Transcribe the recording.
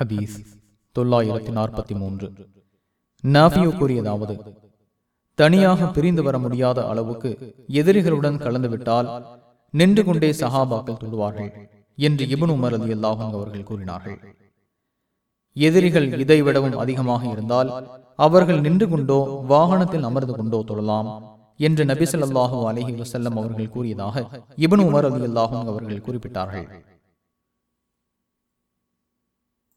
ஹதீஸ் தொள்ளாயிரத்தி நாற்பத்தி மூன்று. நாபியோ கூறியதாவது தனியாக பிரிந்து வர முடியாத அளவுக்கு எதிரிகளுடன் கலந்துவிட்டால் நின்று கொண்டே சஹாபாக்கள் தொழுவார்கள் என்று இபன் உமர் அலி அல்லாஹும் அவர்கள் கூறினார்கள். எதிரிகள் இதைவிடவும் அதிகமாக இருந்தால் அவர்கள் நின்று கொண்டோ வாகனத்தில் அமர்ந்து கொண்டோ தொழலாம் என்று நபி அலஹி வசல்லம் அவர்கள் கூறியதாக இபன் உமர் அலி அல்லாஹும் அவர்கள் குறிப்பிட்டார்கள்.